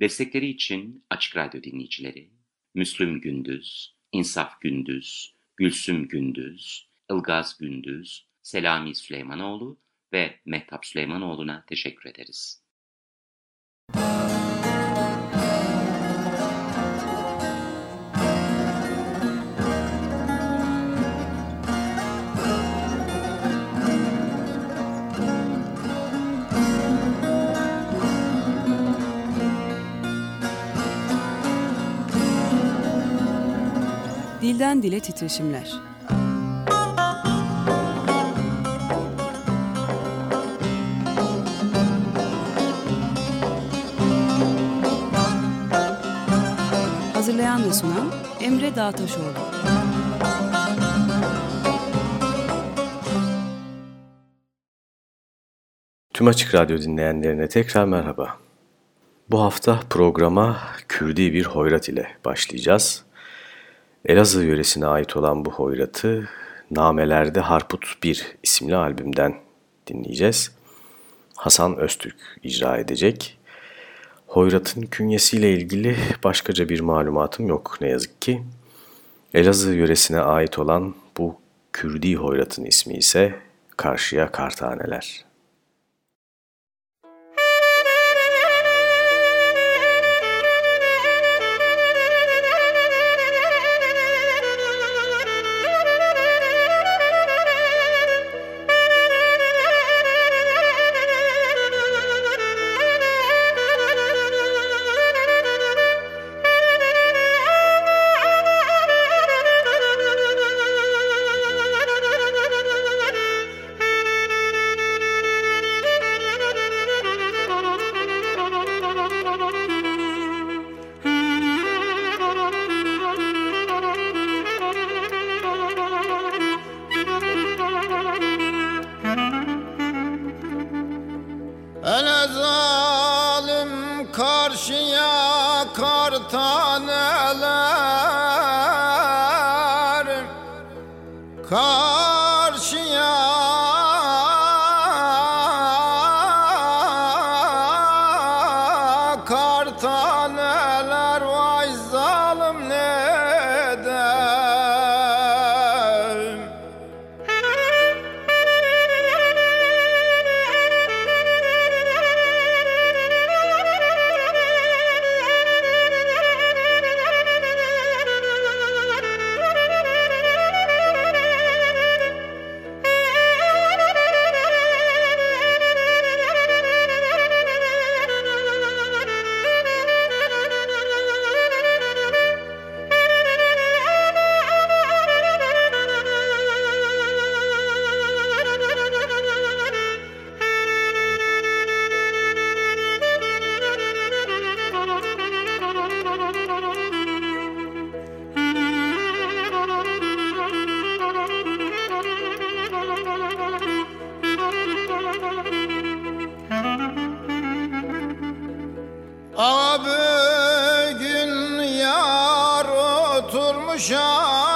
Destekleri için Açık Radyo dinleyicileri, Müslüm Gündüz, İnsaf Gündüz, Gülsüm Gündüz, Ilgaz Gündüz, Selami Süleymanoğlu ve Mehtap Süleymanoğlu'na teşekkür ederiz. Dilden Dile Titreşimler Hazırlayan ve sunan Emre Dağtaşoğlu Tüm Açık Radyo dinleyenlerine tekrar merhaba. Bu hafta programa Kürdi bir hoyrat ile başlayacağız. Elazığ yöresine ait olan bu hoyratı Namelerde Harput 1 isimli albümden dinleyeceğiz. Hasan Öztürk icra edecek. Hoyrat'ın künyesiyle ilgili başkaca bir malumatım yok ne yazık ki. Elazığ yöresine ait olan bu Kürdi Hoyrat'ın ismi ise Karşıya Kartaneler. kuşa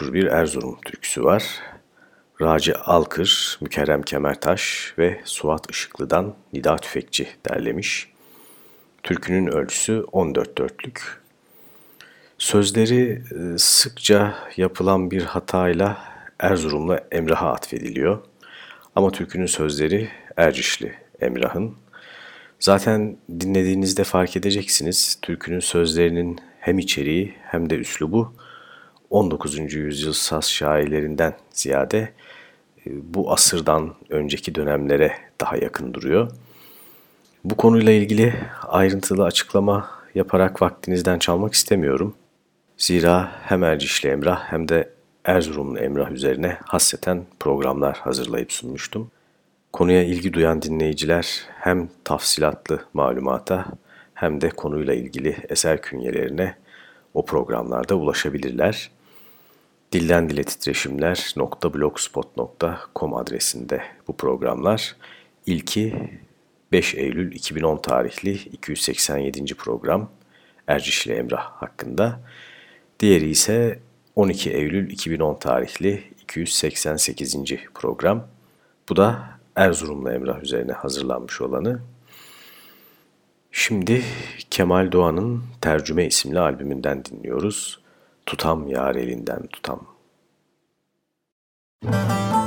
meşhur bir Erzurum türküsü var. Raci Alkır, Mükerrem Kemertaş ve Suat Işıklı'dan Nida Tüfekçi derlemiş. Türkünün ölçüsü 14 dörtlük. Sözleri e, sıkça yapılan bir hatayla Erzurum'la Emrah'a atfediliyor. Ama türkünün sözleri Ercişli Emrah'ın. Zaten dinlediğinizde fark edeceksiniz türkünün sözlerinin hem içeriği hem de üslubu 19. yüzyıl saz şairlerinden ziyade e, bu asırdan önceki dönemlere daha yakın duruyor. Bu konuyla ilgili ayrıntılı açıklama yaparak vaktinizden çalmak istemiyorum. Zira hem Ercişli Emrah hem de Erzurumlu Emrah üzerine hasreten programlar hazırlayıp sunmuştum. Konuya ilgi duyan dinleyiciler hem tafsilatlı malumata hem de konuyla ilgili eser künyelerine o programlarda ulaşabilirler. Dilden Dile Titreşimler.blogspot.com adresinde bu programlar. İlki 5 Eylül 2010 tarihli 287. program Ercişli Emrah hakkında. Diğeri ise 12 Eylül 2010 tarihli 288. program. Bu da Erzurumlu Emrah üzerine hazırlanmış olanı. Şimdi Kemal Doğan'ın Tercüme isimli albümünden dinliyoruz. Tutam yar elinden tutam. Müzik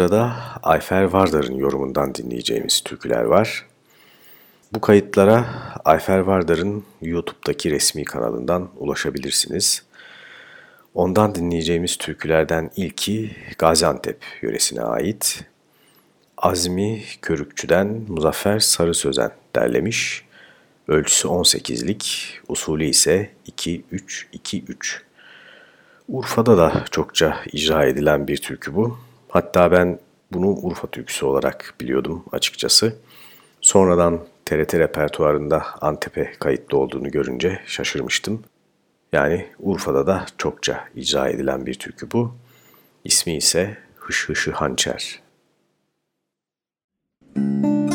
Sırada Ayfer Vardar'ın yorumundan dinleyeceğimiz türküler var. Bu kayıtlara Ayfer Vardar'ın YouTube'daki resmi kanalından ulaşabilirsiniz. Ondan dinleyeceğimiz türkülerden ilki Gaziantep yöresine ait. Azmi Körükçü'den Muzaffer Sarı Sözen derlemiş. Ölçüsü 18'lik, usulü ise 2-3-2-3. Urfa'da da çokça icra edilen bir türkü bu. Hatta ben bunu Urfa türküsü olarak biliyordum açıkçası. Sonradan TRT repertuarında Antep'e kayıtlı olduğunu görünce şaşırmıştım. Yani Urfa'da da çokça icra edilen bir türkü bu. İsmi ise Hış Hışı Hançer. Çekin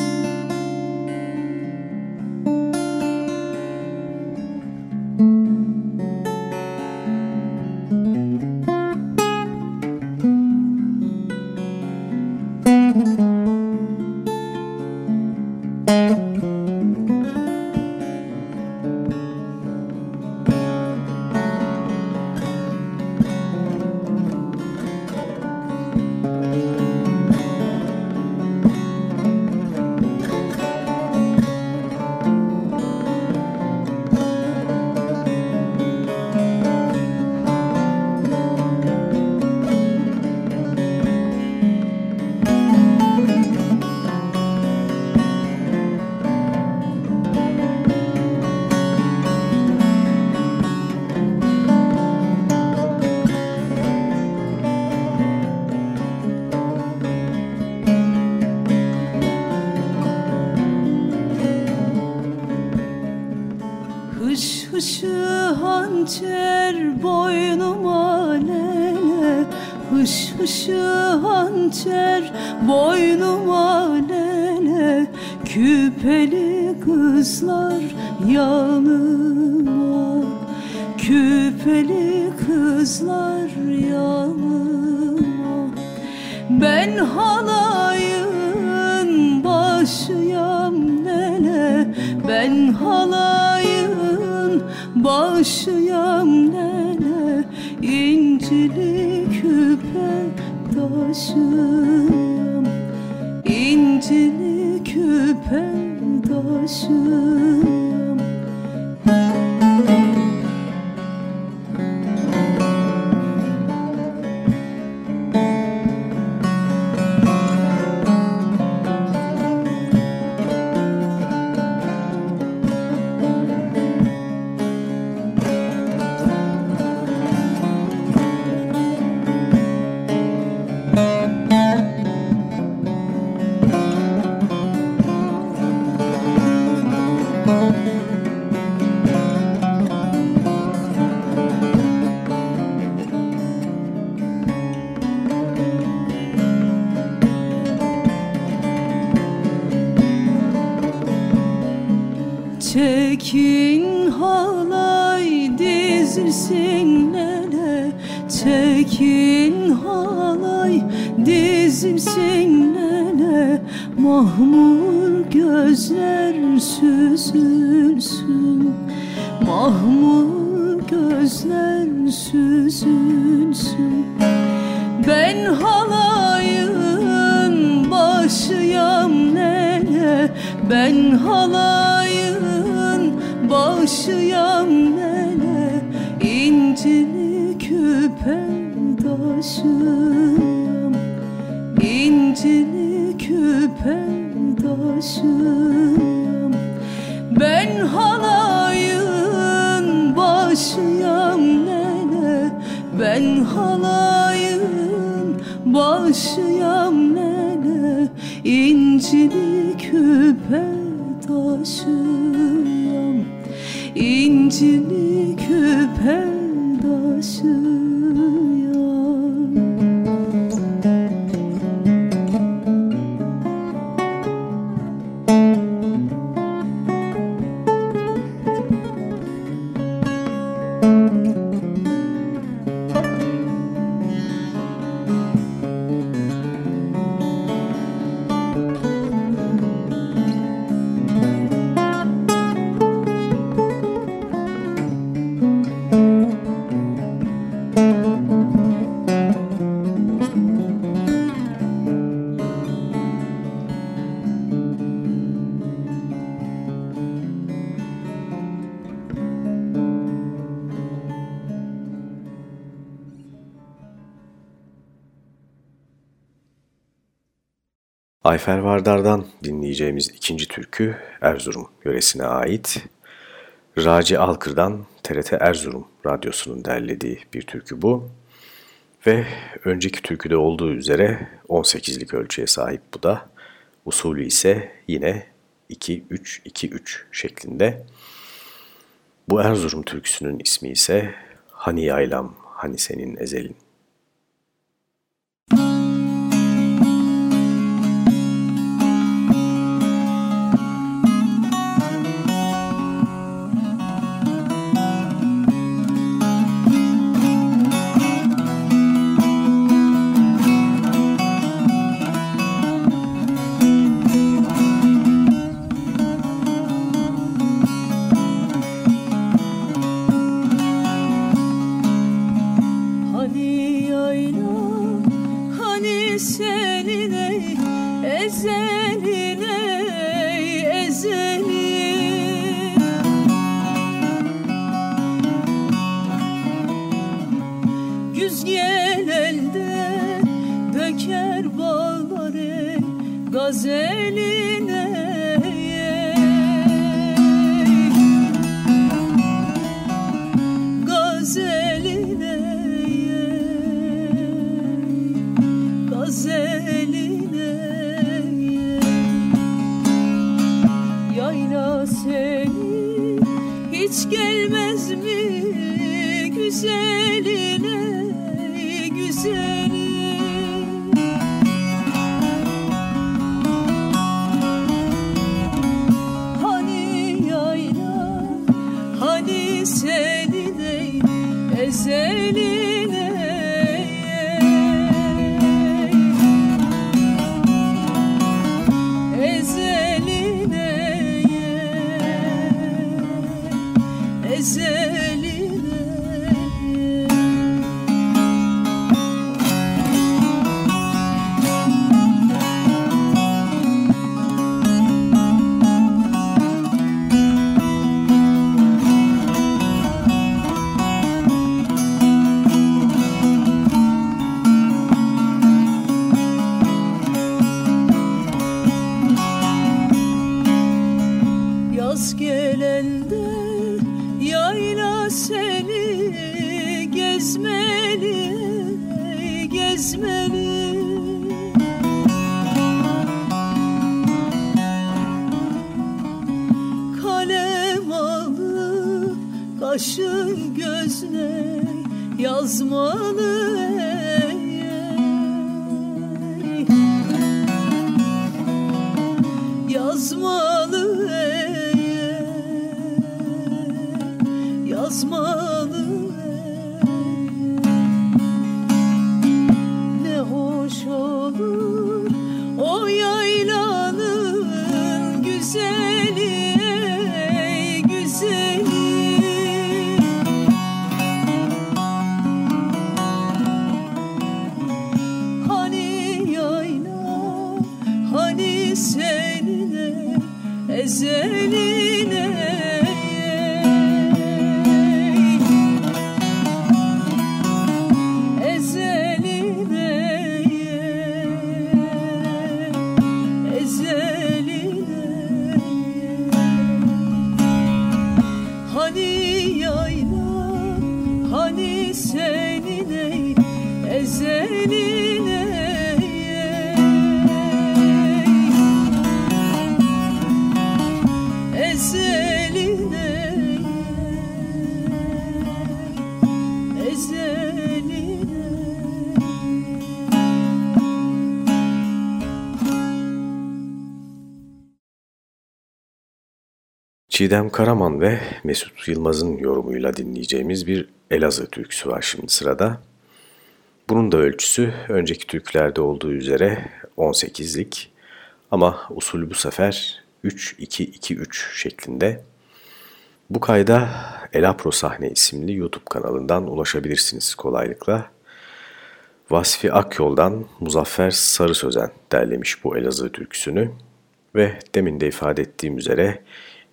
Ayfer Vardar'dan dinleyeceğimiz ikinci türkü Erzurum yöresine ait. Raci Alkır'dan TRT Erzurum radyosunun derlediği bir türkü bu. Ve önceki türküde olduğu üzere 18'lik ölçüye sahip bu da. Usulü ise yine 2-3-2-3 şeklinde. Bu Erzurum türküsünün ismi ise Hani Yaylam, Hani Senin Ezelin. gel elde döker bağlar ey gazeline. Gazeline gazeline. Yayla hiç gelmez mi güzel? basmalı ey, Yazmalı ey, Yazmalı Çiğdem Karaman ve Mesut Yılmaz'ın yorumuyla dinleyeceğimiz bir Elazığ türküsü var şimdi sırada. Bunun da ölçüsü önceki türkülerde olduğu üzere 18'lik ama usulü bu sefer 3-2-2-3 şeklinde. Bu kayda Elapro Sahne isimli YouTube kanalından ulaşabilirsiniz kolaylıkla. Vasfi Akyol'dan Muzaffer Sarı Sözen derlemiş bu Elazığ türküsünü ve demin de ifade ettiğim üzere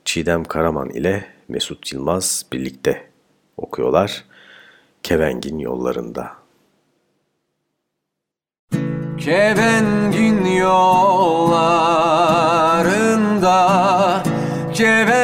Çiğdem Karaman ile Mesut Yılmaz birlikte okuyorlar. Kevengin yollarında. Kevengin yollarında Kevengin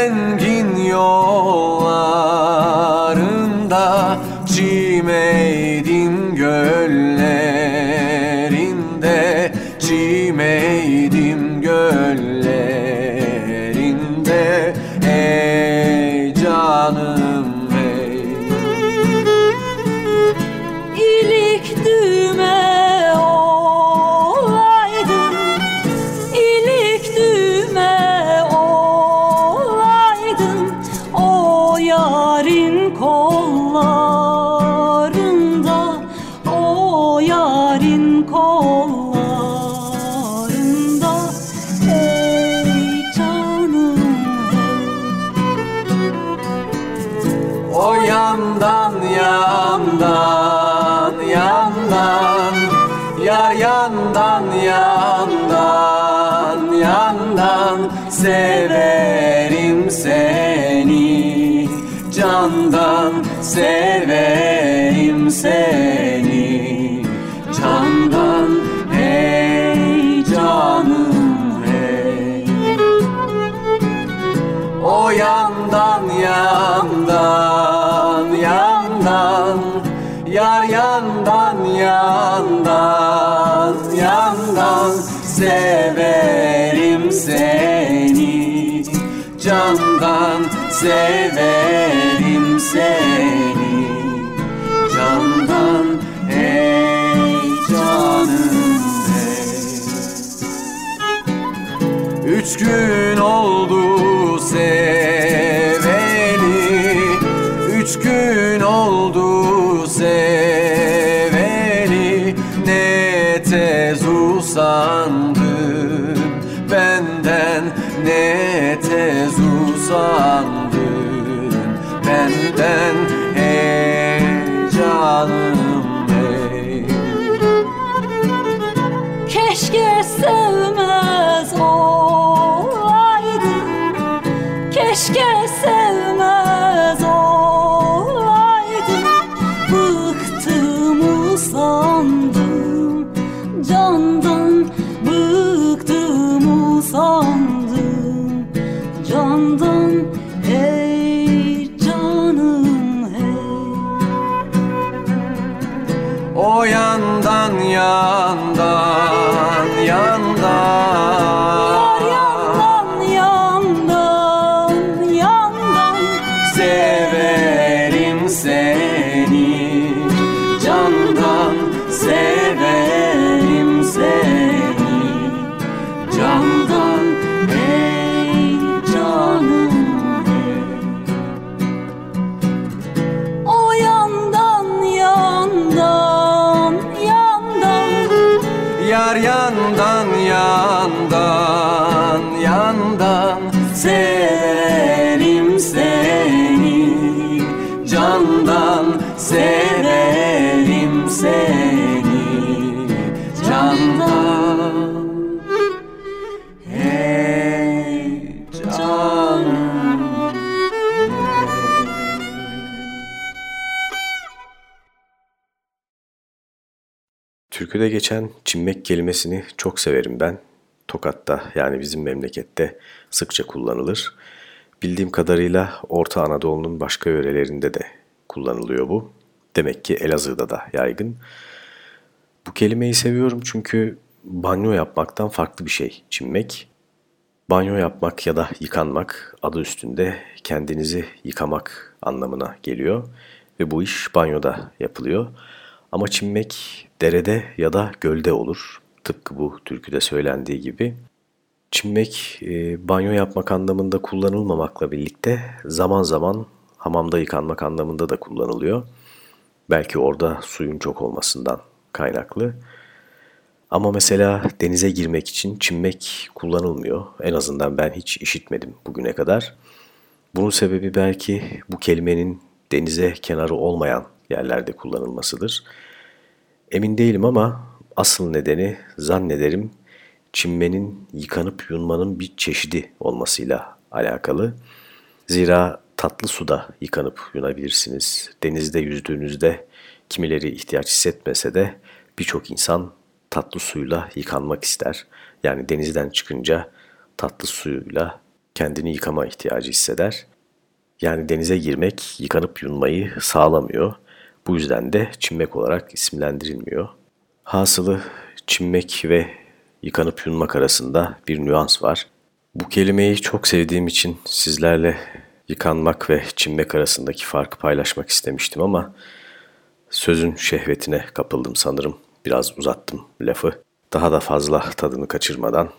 severim seni. Candan severim seni. Candan hey canım hey. O yandan yandan yandan Yar yandan yandan yandan Severim Candan severim seni. Candan ey canım ey Üç gün 算 Yar yandan yandan yandan. Severim seni Candan severim Türküde geçen çimmek kelimesini çok severim ben. Tokat'ta yani bizim memlekette sıkça kullanılır. Bildiğim kadarıyla Orta Anadolu'nun başka yörelerinde de kullanılıyor bu. Demek ki Elazığ'da da yaygın. Bu kelimeyi seviyorum çünkü banyo yapmaktan farklı bir şey çimmek. Banyo yapmak ya da yıkanmak adı üstünde kendinizi yıkamak anlamına geliyor ve bu iş banyoda yapılıyor. Ama çimmek derede ya da gölde olur. Tıpkı bu türküde söylendiği gibi. Çimmek e, banyo yapmak anlamında kullanılmamakla birlikte zaman zaman hamamda yıkanmak anlamında da kullanılıyor. Belki orada suyun çok olmasından kaynaklı. Ama mesela denize girmek için çimmek kullanılmıyor. En azından ben hiç işitmedim bugüne kadar. Bunun sebebi belki bu kelimenin denize kenarı olmayan yerlerde kullanılmasıdır. Emin değilim ama asıl nedeni zannederim çimmenin yıkanıp yunmanın bir çeşidi olmasıyla alakalı. Zira tatlı suda yıkanıp yunabilirsiniz. Denizde yüzdüğünüzde kimileri ihtiyaç hissetmese de birçok insan tatlı suyla yıkanmak ister. Yani denizden çıkınca tatlı suyla kendini yıkama ihtiyacı hisseder. Yani denize girmek yıkanıp yunmayı sağlamıyor. Bu yüzden de çimmek olarak isimlendirilmiyor. Hasılı çimmek ve yıkanıp yunmak arasında bir nüans var. Bu kelimeyi çok sevdiğim için sizlerle yıkanmak ve çimmek arasındaki farkı paylaşmak istemiştim ama sözün şehvetine kapıldım sanırım. Biraz uzattım lafı. Daha da fazla tadını kaçırmadan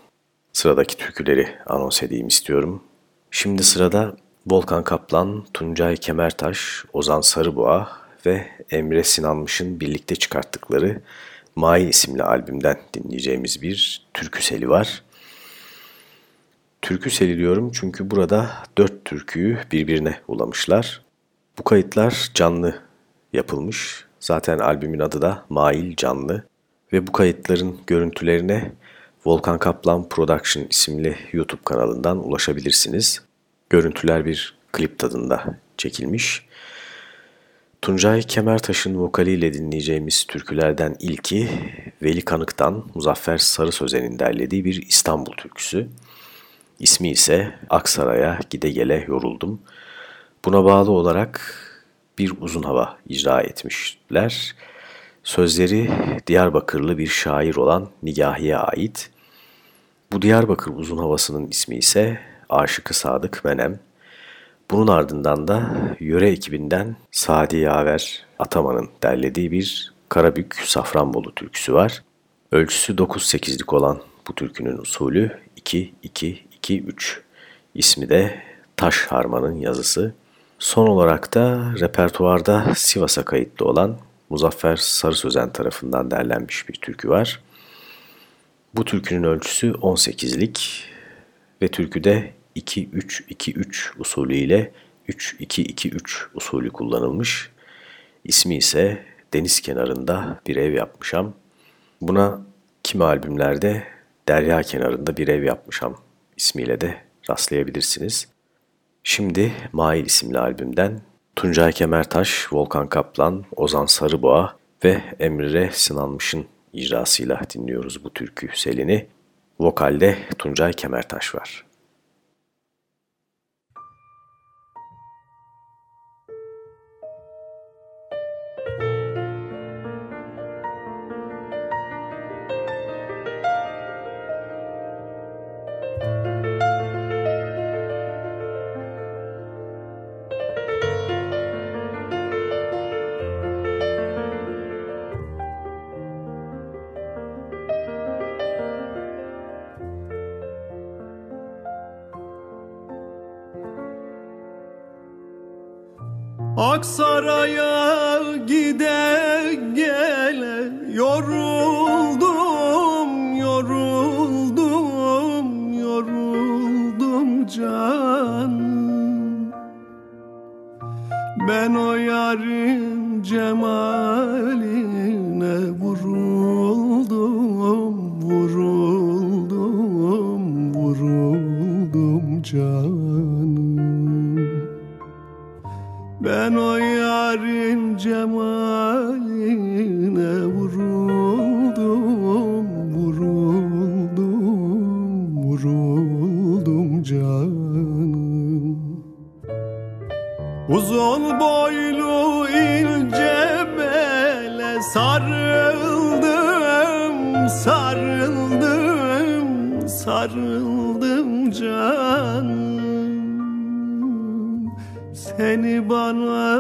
sıradaki türküleri anons edeyim istiyorum. Şimdi sırada Volkan Kaplan, Tuncay Kemertaş, Ozan Sarıboğa ve Emre Sinanmış'ın birlikte çıkarttıkları Mail isimli albümden dinleyeceğimiz bir türkü seli var. Türkü diyorum çünkü burada dört türküyü birbirine ulamışlar. Bu kayıtlar canlı yapılmış. Zaten albümün adı da Mail Canlı. ve bu kayıtların görüntülerine Volkan Kaplan Production isimli YouTube kanalından ulaşabilirsiniz. Görüntüler bir klip tadında çekilmiş. Tuncay Kemertaş'ın vokaliyle dinleyeceğimiz türkülerden ilki Veli Kanık'tan Muzaffer Sarı Sözen'in derlediği bir İstanbul türküsü. İsmi ise Aksaray'a gide gele yoruldum. Buna bağlı olarak bir uzun hava icra etmişler. Sözleri Diyarbakırlı bir şair olan Nigahi'ye ait. Bu Diyarbakır uzun havasının ismi ise Aşıkı Sadık Menem. Bunun ardından da yöre ekibinden Sadi Yaver Ataman'ın derlediği bir Karabük Safranbolu türküsü var. Ölçüsü 9-8'lik olan bu türkünün usulü 2-2-2-3. İsmi de Taş Harman'ın yazısı. Son olarak da repertuarda Sivas'a kayıtlı olan Muzaffer Sarı Sözen tarafından derlenmiş bir türkü var. Bu türkünün ölçüsü 18'lik ve türküde 2-3-2-3 usulü ile 3-2-2-3 usulü kullanılmış. İsmi ise Deniz kenarında bir ev yapmışam. Buna kimi albümlerde Derya kenarında bir ev yapmışam ismiyle de rastlayabilirsiniz. Şimdi Mail isimli albümden Tuncay Kemertaş, Volkan Kaplan, Ozan Sarıboğa ve Emre Sınanmış'ın icrasıyla dinliyoruz bu türkü selini. Vokalde Tuncay Kemertaş var. Aksaray'a gide gele yoruldum, yoruldum, yoruldum canım. Ben o yarın cemaline vuruldum, vuruldum, vuruldum canım. Ben o yarın cemaline vuruldum, vuruldum, vuruldum canım. Uzun boylu ince bele sarıldım, sarıldım, sarıldım canım. Seni bana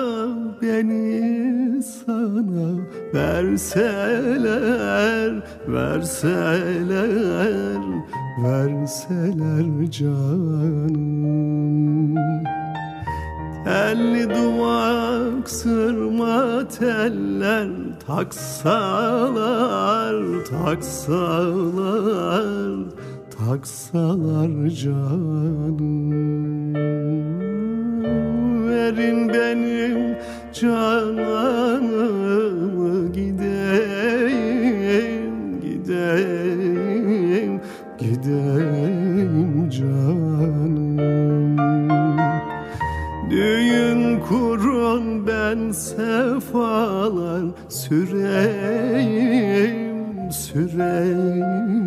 beni sana verseler verseler verseler canım. Telli duvak sırma teller taksalar taksalar taksalar canım verin benim canımı gideyim gideyim gideyim canım. Düğün kurun ben sefalar süreyim süreyim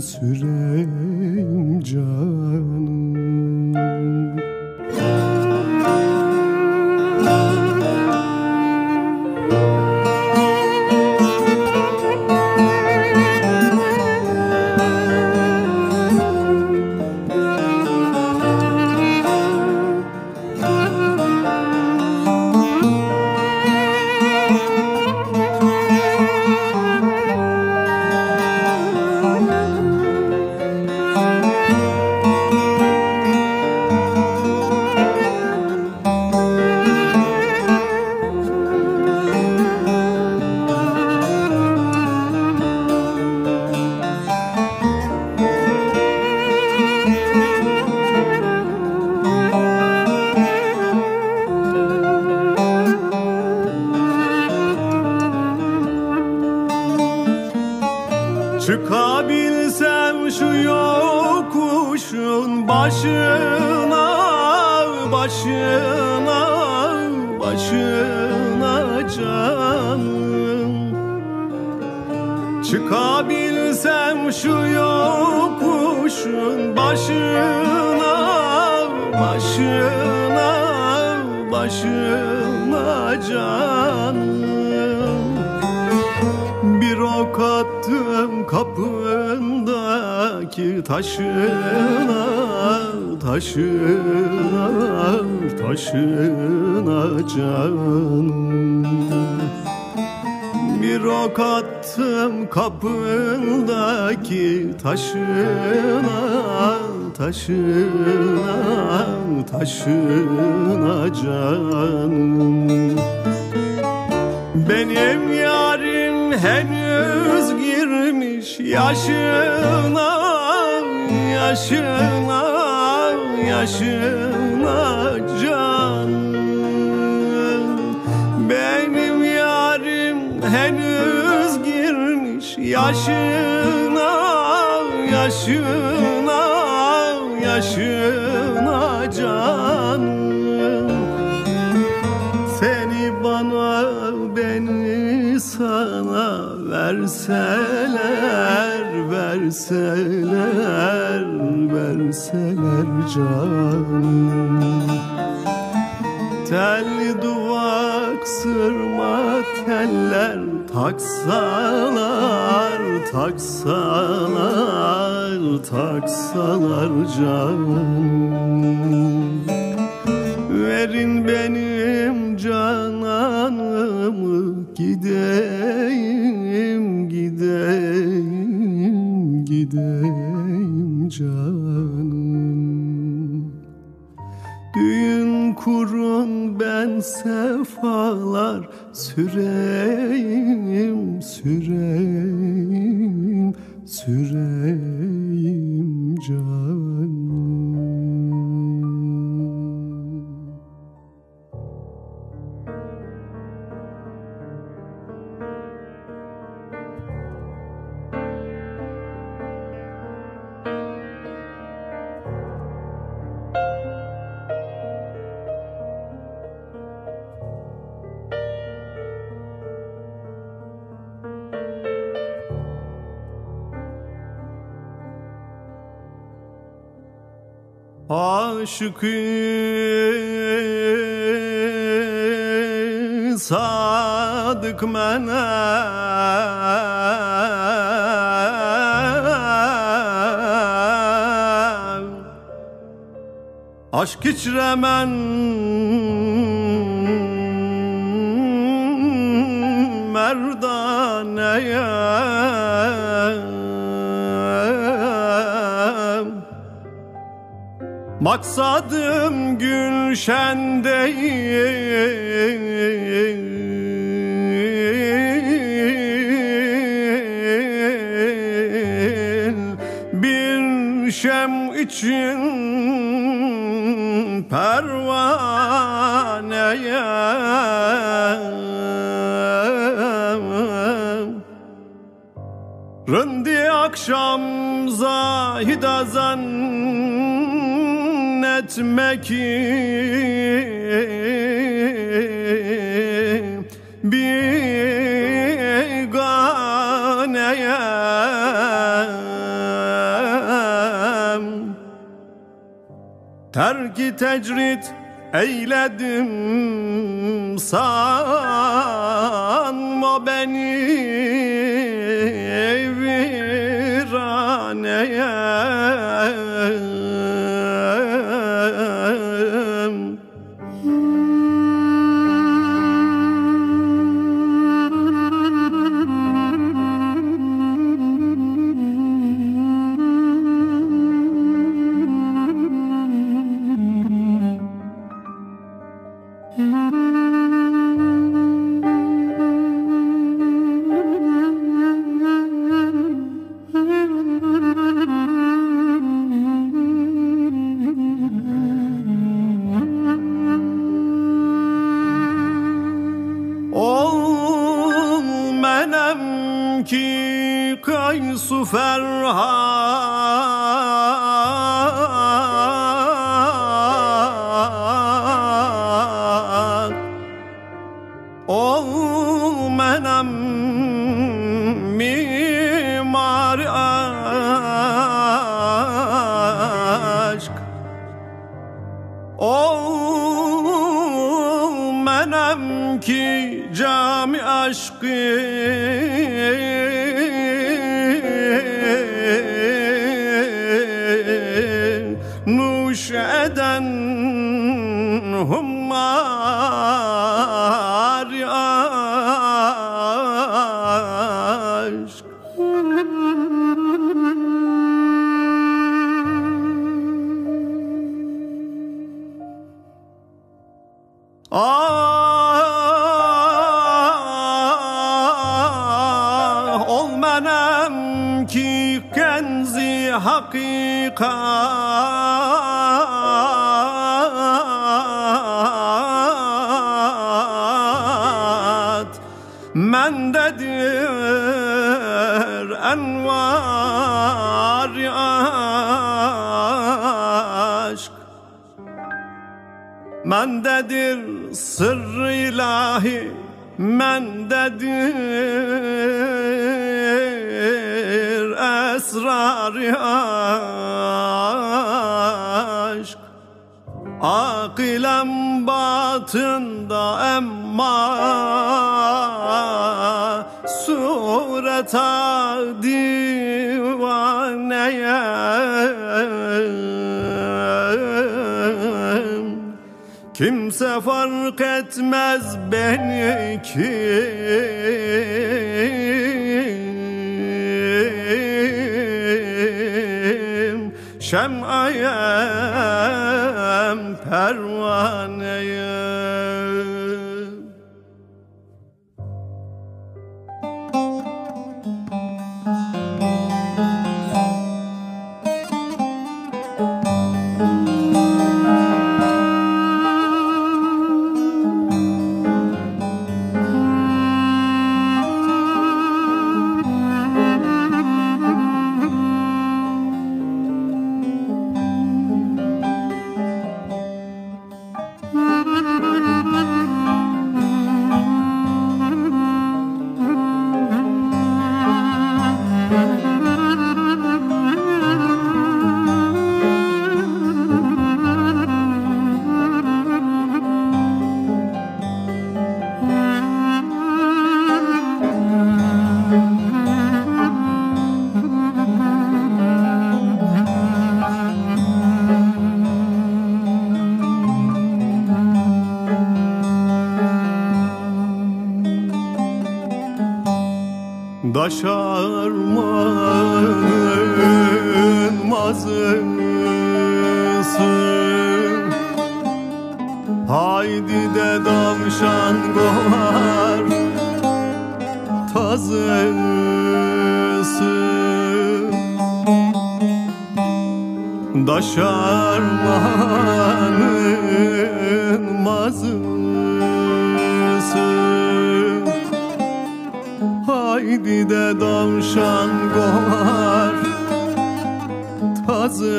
süreyim canım yaşına canım Benim yarim henüz girmiş. Yaşına Yaşına, yaşına canım. Seni bana beni sana verseler Verseler, verseler canım. Telli duvak sırma teller Taksalar, taksalar, taksalar canım. Verin benim cananımı gideyim gideyim gideyim kurun ben sefalar süreyim süreyim süreyim canım Aşık sadık mene Aşk içremen Maksadım gülşen değil. Bir şem için pervaneye Rındi akşam zahida zannetme ki biganeyem Terki tecrit eyledim sanma beni Mm-hmm. İlahi Mendedir esrar-ı aşk. Akilem batında emma Sureta divaneyem Kimse fark etmez beni kim Şem'ayem pervaneyem Daşarmanın mazısın Haydi de davşan kovar tazısın Daşarmanın mazısın Haydi de davşan kovar tazısı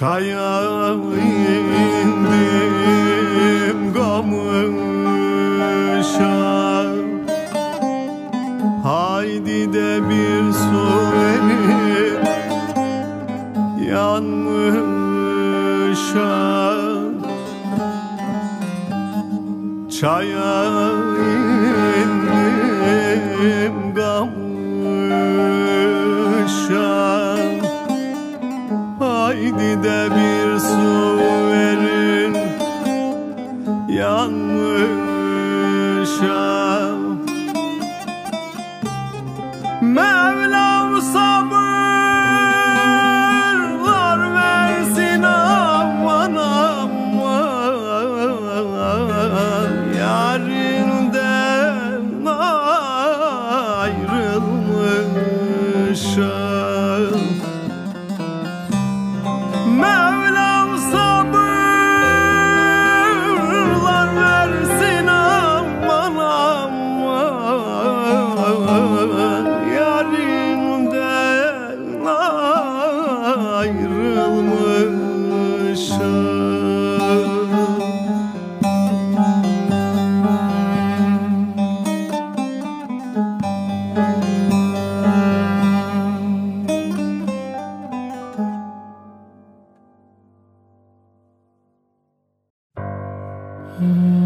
Giant. Deniz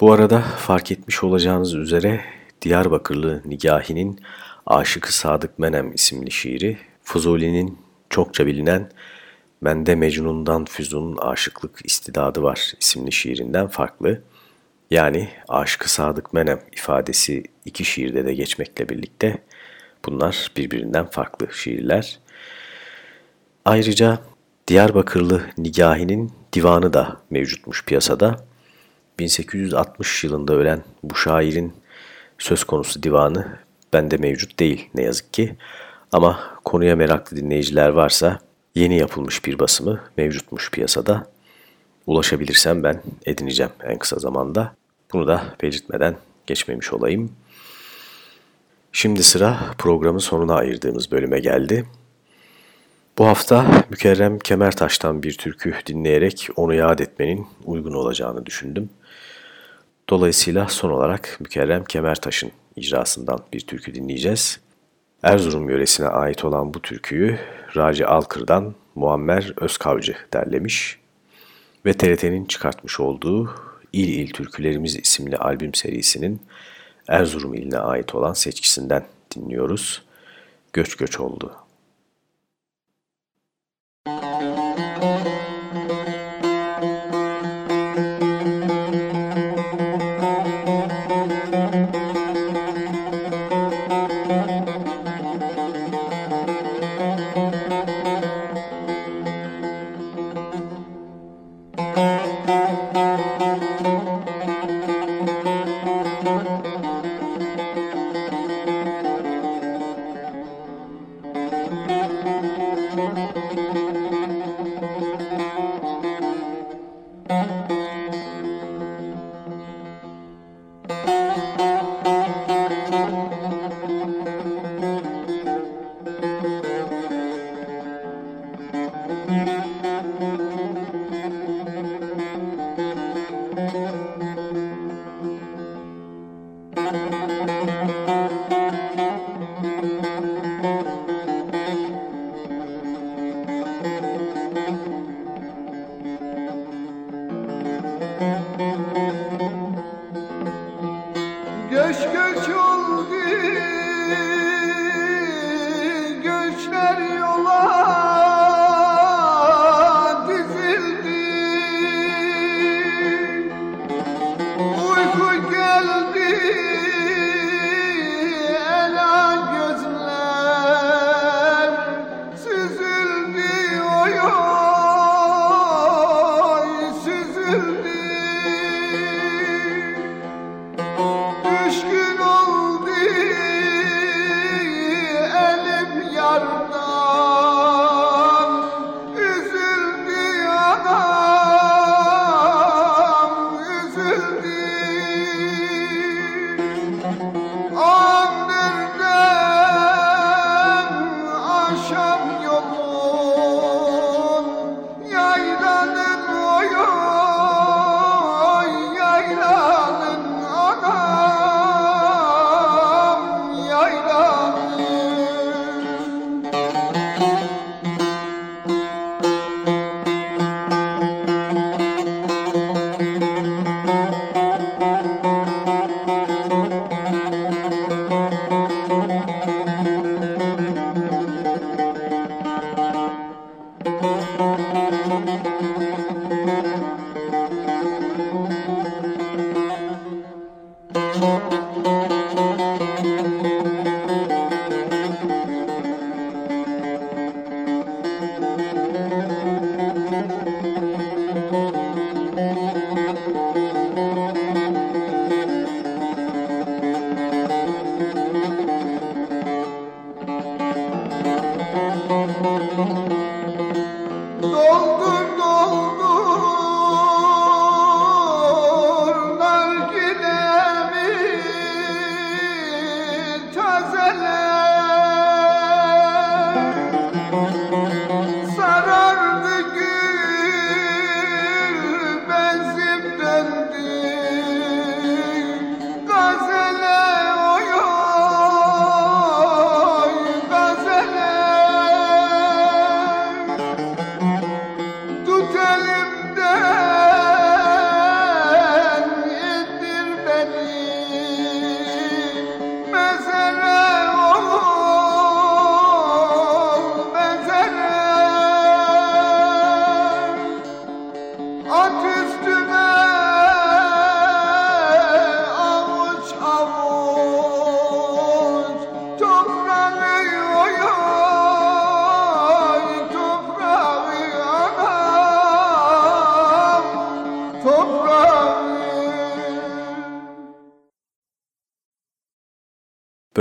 Bu arada fark etmiş olacağınız üzere Diyarbakırlı Nigahi'nin Aşıkı Sadık Menem isimli şiiri Fuzuli'nin çokça bilinen Mende Mecnun'dan Füzun'un aşıklık istidadı var isimli şiirinden farklı. Yani Aşıkı Sadık Menem ifadesi iki şiirde de geçmekle birlikte bunlar birbirinden farklı şiirler. Ayrıca Diyarbakırlı Nigahi'nin divanı da mevcutmuş piyasada. 1860 yılında ölen bu şairin söz konusu divanı bende mevcut değil ne yazık ki. Ama konuya meraklı dinleyiciler varsa yeni yapılmış bir basımı mevcutmuş piyasada. Ulaşabilirsem ben edineceğim en kısa zamanda. Bunu da belirtmeden geçmemiş olayım. Şimdi sıra programın sonuna ayırdığımız bölüme geldi. Bu hafta Mükerrem Kemertaş'tan bir türkü dinleyerek onu yad etmenin uygun olacağını düşündüm. Dolayısıyla son olarak Mükerrem Kemertaş'ın icrasından bir türkü dinleyeceğiz. Erzurum yöresine ait olan bu türküyü Raci Alkır'dan Muammer Özkavcı derlemiş ve TRT'nin çıkartmış olduğu İl İl Türkülerimiz isimli albüm serisinin Erzurum iline ait olan seçkisinden dinliyoruz. Göç göç oldu.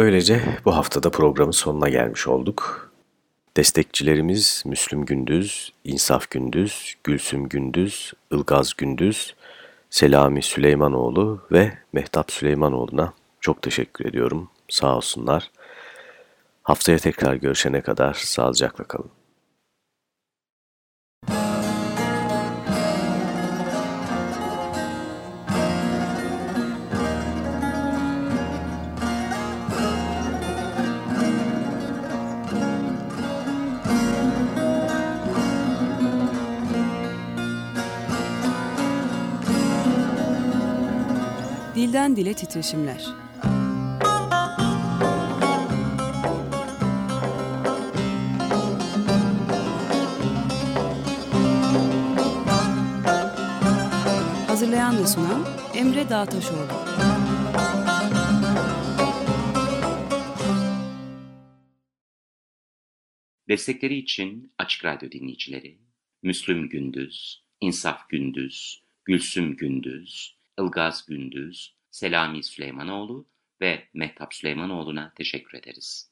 Böylece bu haftada programın sonuna gelmiş olduk. Destekçilerimiz Müslüm Gündüz, İnsaf Gündüz, Gülsüm Gündüz, Ilgaz Gündüz, Selami Süleymanoğlu ve Mehtap Süleymanoğlu'na çok teşekkür ediyorum. Sağ olsunlar. Haftaya tekrar görüşene kadar sağlıcakla kalın. Dilden dile titreşimler. Hazırlayan ve sunan Emre Dağtaşoğlu. Destekleri için Açık Radyo dinleyicileri Müslüm Gündüz, İnsaf Gündüz, Gülsüm Gündüz, Ilgaz Gündüz, Selami Süleymanoğlu ve Mehtap Süleymanoğlu'na teşekkür ederiz.